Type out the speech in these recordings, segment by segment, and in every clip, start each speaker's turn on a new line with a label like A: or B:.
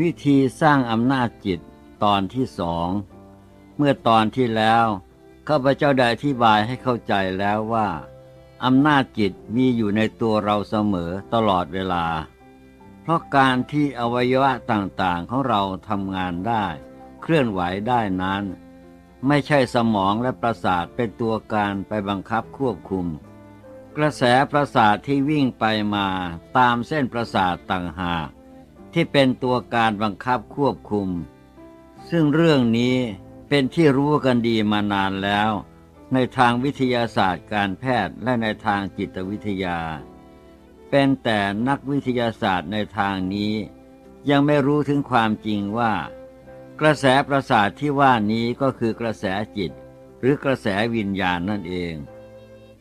A: วิธีสร้างอำนาจจิตตอนที่สอง เมื่อตอนที่แล้วข้าพเจ้าได้อธิบายให้เข้าใจแล้วว่าอำนาจจิตมีอยู่ในตัวเราเสมอตลอดเวลา เพราะการที่อวัยวะต่างๆของเราทำงานได้ เคลื่อนไหวได้นั้น ไม่ใช่สมองและประสาทเป็นตัวการไปบังคับควบคุม กระแสประสาทที่วิ่งไปมาตามเส้นประสาทต่างหาก ที่เป็นตัวการบังคับควบคุม ซึ่งเรื่องนี้เป็นที่รู้กันดีมานานแล้ว ในทางวิทยาศาสตร์การแพทย์และในทางจิตวิทยา เป็นแต่นักวิทยาศาสตร์ในทางนี้ ยังไม่รู้ถึงความจริงว่า กระแสประสาทที่ว่านี้ก็คือกระแสจิต หรือกระแสวิญญาณนั่นเอง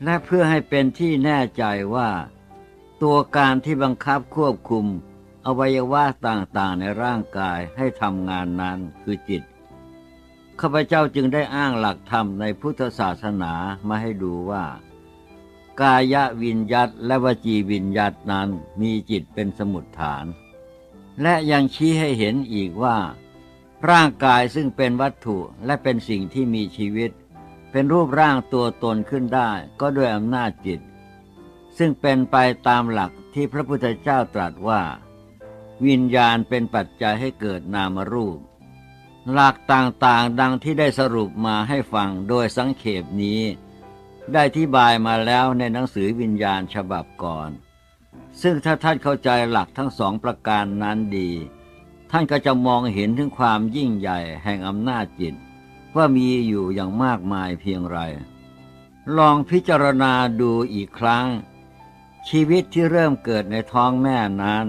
A: และเพื่อให้เป็นที่แน่ใจว่า ตัวการที่บังคับควบคุม อวัยวะต่างๆในร่างกายให้ทำงานนั้นคือจิต ข้าพเจ้าจึงได้อ้างหลักธรรมในพุทธศาสนามาให้ดูว่า กายวิญญัตและวจีวิญญัตนั้นมีจิตเป็นสมุดฐาน และยังชี้ให้เห็นอีกว่า ร่างกายซึ่งเป็นวัตถุและเป็นสิ่งที่มีชีวิต เป็นรูปร่างตัวตนขึ้นได้ก็ด้วยอำนาจจิต ซึ่งเป็นไปตามหลักที่พระพุทธเจ้าตรัสว่า วิญญาณเป็นปัจจัยให้เกิดนามรูป หลักต่างๆ ดังที่ได้สรุปมาให้ฟังโดยสังเขปนี้ ได้ที่บายมาแล้วในหนังสือวิญญาณฉบับก่อน ซึ่งถ้าท่านเข้าใจหลักทั้งสองประการนั้นดี ท่านก็จะมองเห็นถึงความยิ่งใหญ่แห่งอำนาจจิต ว่ามีอยู่อย่างมากมายเพียงไร ลองพิจารณาดูอีกครั้ง ชีวิตที่เริ่มเกิดในท้องแม่นั้น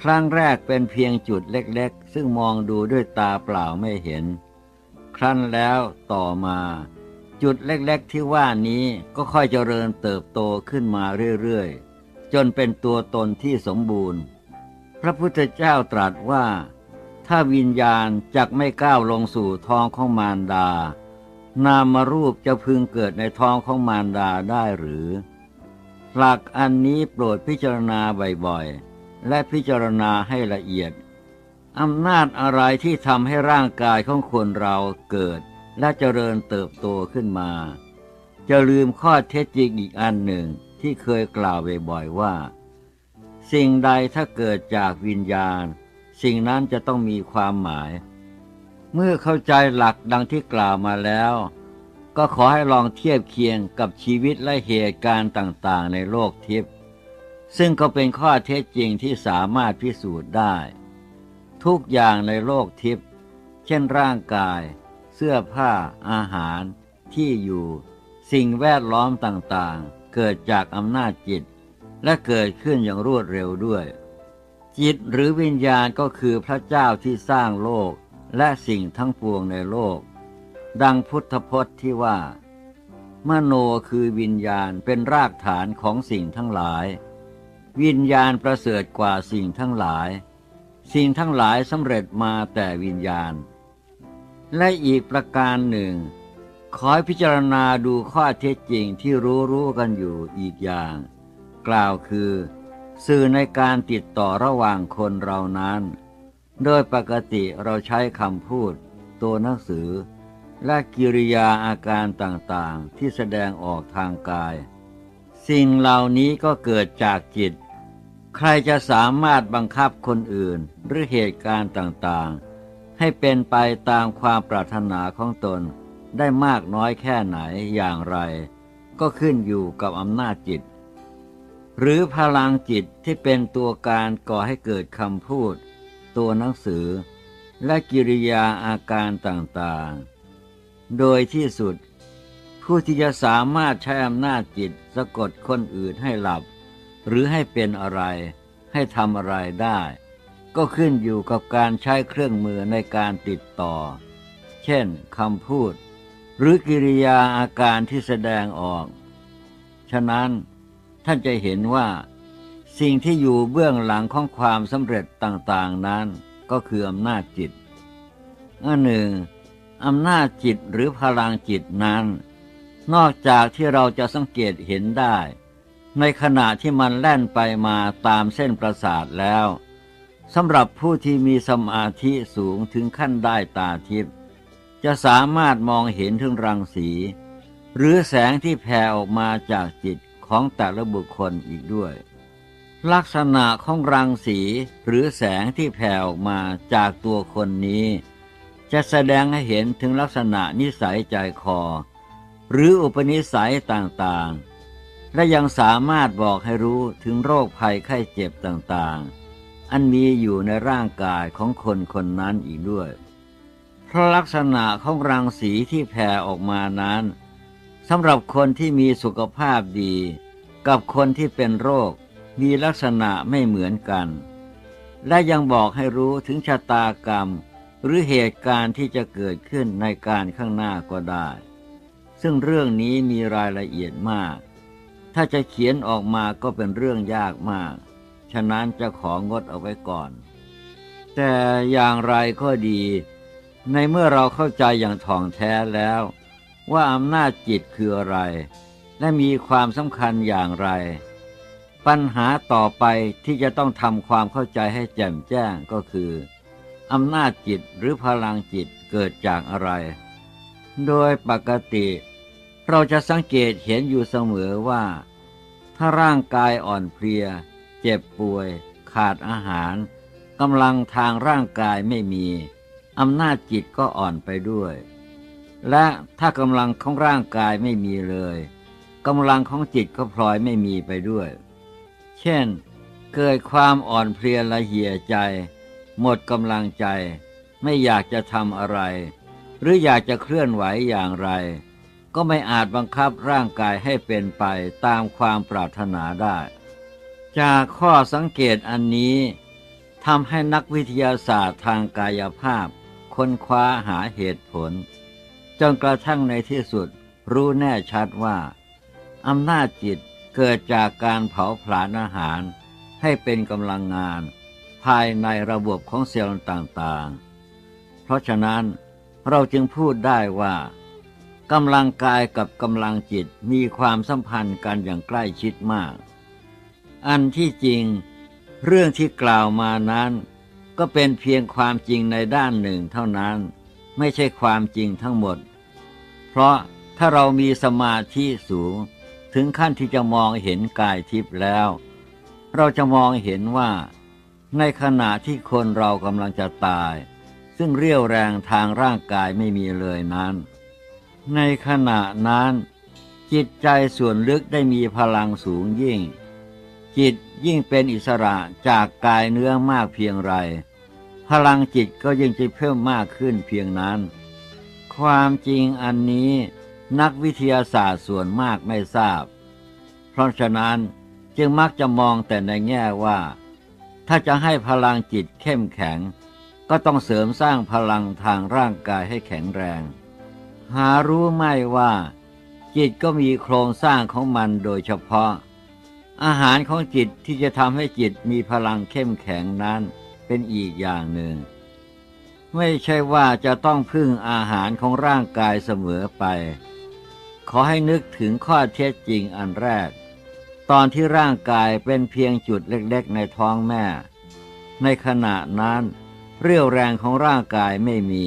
A: ครั้งแรกเป็นเพียงจุดเล็กๆ ซึ่งมองดูด้วยตาเปล่าไม่เห็น ครั้นแล้วต่อมา จุดเล็กๆที่ว่านี้ก็ค่อยเจริญเติบโตขึ้นมาเรื่อยๆ จนเป็นตัวตนที่สมบูรณ์ พระพุทธเจ้าตรัสว่า ถ้าวิญญาณจักไม่ก้าวลงสู่ท้องของมารดา นามรูปจะพึงเกิดในท้องของมารดาได้หรือ หลักอันนี้โปรดพิจารณาบ่อยๆ และพิจารณาให้ละเอียดอำนาจอะไรที่ทำให้ร่างกายของคนเราเกิด และเจริญเติบโตขึ้นมา จะลืมข้อเท็จจริงอีกอันหนึ่งที่เคยกล่าวบ่อยๆว่า สิ่งใดถ้าเกิดจากวิญญาณ สิ่งนั้นจะต้องมีความหมาย เมื่อเข้าใจหลักดังที่กล่าวมาแล้ว ก็ขอให้ลองเทียบเคียงกับชีวิตและเหตุการณ์ต่างๆ ในโลกทิพย์ ซึ่งก็เป็นข้อเท็จจริงที่สามารถพิสูจน์ได้ ทุกอย่างในโลกทิพย์เช่นร่างกาย เสื้อผ้า อาหาร ที่อยู่ สิ่งแวดล้อมต่างๆ เกิดจากอำนาจจิต และเกิดขึ้นอย่างรวดเร็วด้วย จิตหรือวิญญาณก็คือพระเจ้าที่สร้างโลกและสิ่งทั้งปวงในโลก ดังพุทธพจน์ที่ว่า มโนคือวิญญาณเป็นรากฐานของสิ่งทั้งหลาย วิญญาณประเสริฐกว่าสิ่งทั้งหลาย สิ่งทั้งหลายสำเร็จมาแต่วิญญาณ และอีกประการหนึ่ง ขอพิจารณาดูข้อเท็จจริงที่รู้รู้กันอยู่อีกอย่าง กล่าวคือ สื่อในการติดต่อระหว่างคนเรานั้น โดยปกติเราใช้คำพูด ตัวหนังสือ และกิริยาอาการต่างๆที่แสดงออกทางกายสิ่งเหล่านี้ก็เกิดจากจิต ใครจะสามารถบังคับคนอื่นหรือเหตุการณ์ต่างๆ ให้เป็นไปตามความปรารถนาของตนได้มากน้อยแค่ไหนอย่างไร ก็ขึ้นอยู่กับอำนาจจิต หรือพลังจิตที่เป็นตัวการก่อให้เกิดคำพูด ตัวหนังสือ และกิริยาอาการต่างๆ โดยที่สุด ผู้ที่จะสามารถใช้อำนาจจิตสะกดคนอื่นให้หลับ หรือให้เป็นอะไร ให้ทำอะไรได้ ก็ขึ้นอยู่กับการใช้เครื่องมือในการติดต่อ เช่นคำพูด หรือกิริยาอาการที่แสดงออก ฉะนั้นท่านจะเห็นว่า สิ่งที่อยู่เบื้องหลังของความสำเร็จต่างๆนั้นก็คืออำนาจจิตอันหนึ่งอำนาจจิตหรือพลังจิตนั้น นอกจากที่เราจะสังเกตเห็นได้ ในขณะที่มันแล่นไปมาตามเส้นประสาทแล้วสำหรับผู้ที่มีสมาธิสูงถึงขั้นได้ตาทิพย์จะสามารถมองเห็นถึงรังสี หรือแสงที่แผ่ออกมาจากจิตของแต่ละบุคคลอีกด้วย ลักษณะของรังสีหรือแสงที่แผ่ออกมาจากตัวคนนี้ จะแสดงให้เห็นถึงลักษณะนิสัยใจคอ หรืออุปนิสัยต่างๆ และยังสามารถบอกให้รู้ถึงโรคภัยไข้เจ็บต่างๆ อันมีอยู่ในร่างกายของคนคนนั้นอีกด้วย เพราะลักษณะของรังสีที่แผ่ออกมานั้นสำหรับคนที่มีสุขภาพดี กับคนที่เป็นโรคมีลักษณะไม่เหมือนกัน และยังบอกให้รู้ถึงชะตากรรม หรือเหตุการณ์ที่จะเกิดขึ้นในการข้างหน้าก็ได้ ซึ่งเรื่องนี้มีรายละเอียดมาก ถ้าจะเขียนออกมาก็เป็นเรื่องยากมาก ฉะนั้นจะของดเอาไว้ก่อน แต่อย่างไรก็ดี ในเมื่อเราเข้าใจอย่างถ่องแท้แล้ว ว่าอำนาจจิตคืออะไร และมีความสำคัญอย่างไร ปัญหาต่อไปที่จะต้องทำความเข้าใจให้แจ่มแจ้งก็คืออำนาจจิตหรือพลังจิตเกิดจากอะไร โดยปกติ เราจะสังเกตเห็นอยู่เสมอว่า ถ้าร่างกายอ่อนเพลีย เจ็บป่วย ขาดอาหารกำลังทางร่างกายไม่มีอำนาจจิตก็อ่อนไปด้วย และถ้ากำลังของร่างกายไม่มีเลยกำลังของจิตก็พลอยไม่มีไปด้วย เช่น เกิดความอ่อนเพลียละเหี่ยใจ หมดกำลังใจ ไม่อยากจะทำอะไร หรืออยากจะเคลื่อนไหวอย่างไร ก็ไม่อาจบังคับร่างกายให้เป็นไปตามความปรารถนาได้ จากข้อสังเกตอันนี้ทำให้นักวิทยาศาสตร์ทางกายภาพ ค้นคว้าหาเหตุผล จนกระทั่งในที่สุดรู้แน่ชัดว่าอำนาจจิตเกิดจากการเผาผลาญอาหาร ให้เป็นกำลังงาน ภายในระบบของเซลล์ต่างๆ เพราะฉะนั้นเราจึงพูดได้ว่า กำลังกายกับกำลังจิตมีความสัมพันธ์กันอย่างใกล้ชิดมาก อันที่จริง เรื่องที่กล่าวมานั้น ก็เป็นเพียงความจริงในด้านหนึ่งเท่านั้น ไม่ใช่ความจริงทั้งหมด เพราะถ้าเรามีสมาธิสูง ถึงขั้นที่จะมองเห็นกายทิพย์แล้ว เราจะมองเห็นว่า ในขณะที่คนเรากำลังจะตาย ซึ่งเรี่ยวแรงทางร่างกายไม่มีเลยนั้น ในขณะนั้น จิตใจส่วนลึกได้มีพลังสูงยิ่ง จิตยิ่งเป็นอิสระจากกายเนื้อมากเพียงไร พลังจิตก็ยิ่งจะเพิ่มมากขึ้นเพียงนั้น ความจริงอันนี้นักวิทยาศาสตร์ส่วนมากไม่ทราบ เพราะฉะนั้นจึงมักจะมองแต่ในแง่ว่า ถ้าจะให้พลังจิตเข้มแข็ง ก็ต้องเสริมสร้างพลังทางร่างกายให้แข็งแรง หารู้ไม่ว่า จิตก็มีโครงสร้างของมันโดยเฉพาะ อาหารของจิตที่จะทำให้จิตมีพลังเข้มแข็งนั้นเป็นอีกอย่างหนึ่ง ไม่ใช่ว่าจะต้องพึ่งอาหารของร่างกายเสมอไป ขอให้นึกถึงข้อเท็จจริงอันแรก ตอนที่ร่างกายเป็นเพียงจุดเล็กๆในท้องแม่ ในขณะนั้น เรี่ยวแรงของร่างกายไม่มี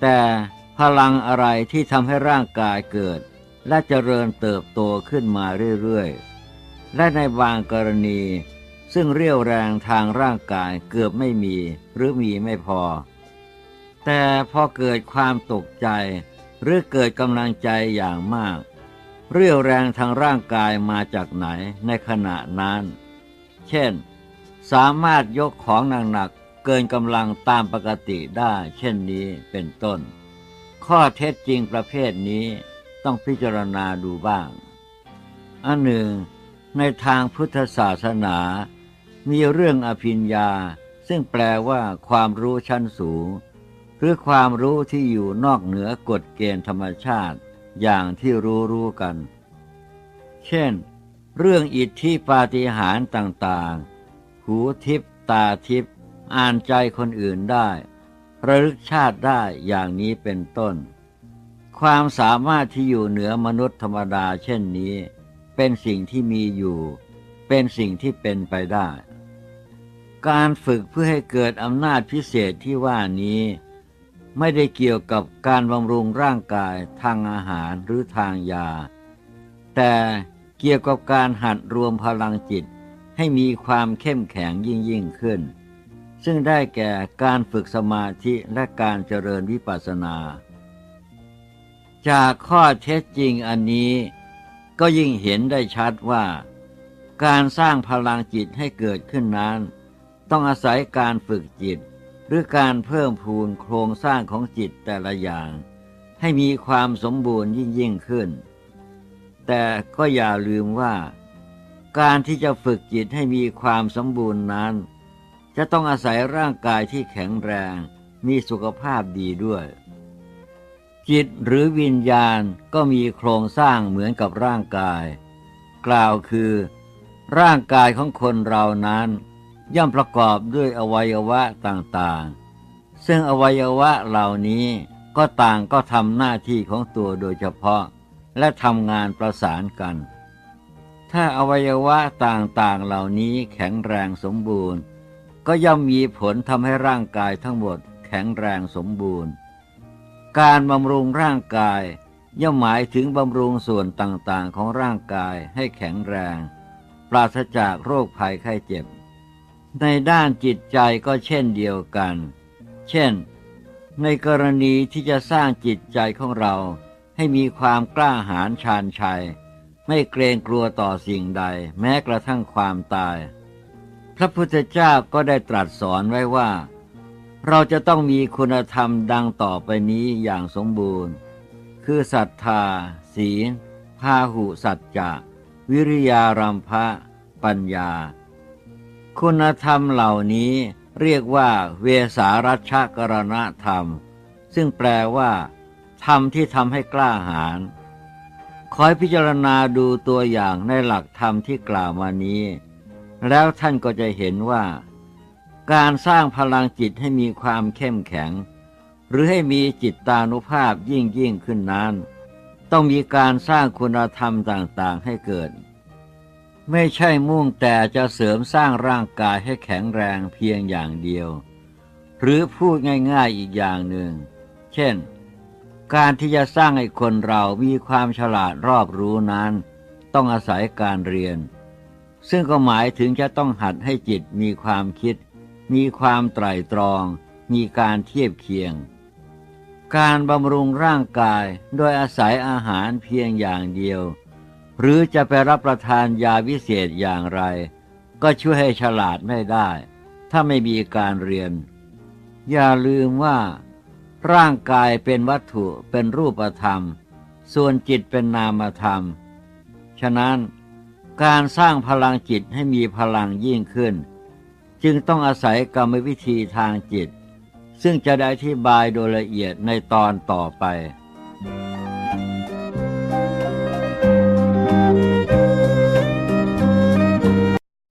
A: แต่ พลังอะไรที่ทำให้ร่างกายเกิด และเจริญเติบโตขึ้นมาเรื่อยๆ และในบางกรณี ซึ่งเรี่ยวแรงทางร่างกายเกือบไม่มีหรือมีไม่พอ แต่พอเกิดความตกใจ หรือเกิดกำลังใจอย่างมาก เรี่ยวแรงทางร่างกายมาจากไหนในขณะนั้น เช่น สามารถยกของหนักๆเกินกำลังตามปกติได้ เช่นนี้เป็นต้น ข้อเท็จจริงประเภทนี้ต้องพิจารณาดูบ้าง อันหนึ่ง ในทางพุทธศาสนา มีเรื่องอภิญญา ซึ่งแปลว่าความรู้ชั้นสูง หรือความรู้ที่อยู่นอกเหนือกฎเกณฑ์ธรรมชาติอย่างที่รู้รู้กัน เช่น เรื่องอิทธิปาฏิหาริย์ต่างๆ หูทิพตาทิพอ่านใจคนอื่นได้ ระลึกชาติได้อย่างนี้เป็นต้น ความสามารถที่อยู่เหนือมนุษย์ธรรมดาเช่นนี้ เป็นสิ่งที่มีอยู่ เป็นสิ่งที่เป็นไปได้ การฝึกเพื่อให้เกิดอำนาจพิเศษที่ว่านี้ ไม่ได้เกี่ยวกับการบำรุงร่างกายทางอาหารหรือทางยา แต่เกี่ยวกับการหัดรวมพลังจิตให้มีความเข้มแข็งยิ่งยิ่งขึ้น ซึ่งได้แก่การฝึกสมาธิและการเจริญวิปัสสนา จากข้อเท็จจริงอันนี้ก็ยิ่งเห็นได้ชัดว่า การสร้างพลังจิตให้เกิดขึ้นนั้น ต้องอาศัยการฝึกจิต หรือการเพิ่มพูนโครงสร้างของจิตแต่ละอย่าง ให้มีความสมบูรณ์ยิ่งยิ่งขึ้น แต่ก็อย่าลืมว่า การที่จะฝึกจิตให้มีความสมบูรณ์นั้น จะต้องอาศัยร่างกายที่แข็งแรง มีสุขภาพดีด้วย จิตหรือวิญญาณก็มีโครงสร้างเหมือนกับร่างกาย กล่าวคือ ร่างกายของคนเรานั้น ย่อมประกอบด้วยอวัยวะต่างๆ ซึ่งอวัยวะเหล่านี้ก็ต่างก็ทำหน้าที่ของตัวโดยเฉพาะ และทำงานประสานกัน ถ้าอวัยวะต่างๆเหล่านี้แข็งแรงสมบูรณ์ ก็ย่อมมีผลทำให้ร่างกายทั้งหมดแข็งแรงสมบูรณ์ การบำรุงร่างกาย ย่อมหมายถึงบำรุงส่วนต่างๆของร่างกายให้แข็งแรง ปราศจากโรคภัยไข้เจ็บ ในด้านจิตใจก็เช่นเดียวกัน เช่น ในกรณีที่จะสร้างจิตใจของเราให้มีความกล้าหาญชาญชัย ไม่เกรงกลัวต่อสิ่งใด แม้กระทั่งความตาย พระพุทธเจ้าก็ได้ตรัสสอนไว้ว่า เราจะต้องมีคุณธรรมดังต่อไปนี้อย่างสมบูรณ์ คือศรัทธา ศีลพาหุสัจจะ วิริยารัมภะปัญญา คุณธรรมเหล่านี้เรียกว่าเวสารัชกรณธรรม ซึ่งแปลว่า ธรรมที่ทำให้กล้าหาญคอยพิจารณาดูตัวอย่างในหลักธรรมที่กล่าวมานี้ แล้วท่านก็จะเห็นว่า การสร้างพลังจิตให้มีความเข้มแข็ง หรือให้มีจิตตานุภาพยิ่งยิ่งขึ้นนั้น ต้องมีการสร้างคุณธรรมต่างๆให้เกิด ไม่ใช่มุ่งแต่จะเสริมสร้างร่างกายให้แข็งแรงเพียงอย่างเดียว หรือพูดง่ายๆอีกอย่างหนึ่ง เช่น การที่จะสร้างให้คนเรามีความฉลาดรอบรู้นั้น ต้องอาศัยการเรียน ซึ่งก็หมายถึงจะต้องหัดให้จิตมีความคิด มีความไตร่ตรอง มีการเทียบเคียง การบำรุงร่างกายโดยอาศัยอาหารเพียงอย่างเดียว หรือจะไปรับประทานยาวิเศษอย่างไร ก็ช่วยให้ฉลาดไม่ได้ ถ้าไม่มีการเรียน อย่าลืมว่า ร่างกายเป็นวัตถุเป็นรูปธรรม ส่วนจิตเป็นนามธรรม ฉะนั้น การสร้างพลังจิตให้มีพลังยิ่งขึ้น จึงต้องอาศัยกรรมวิธีทางจิต ซึ่งจะได้อธิบายโดยละเอียดในตอนต่อไป